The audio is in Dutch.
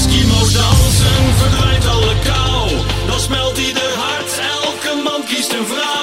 Eskimo's dansen verdwijnt alle kou. Dan smelt ieder hart, elke man kiest een vrouw.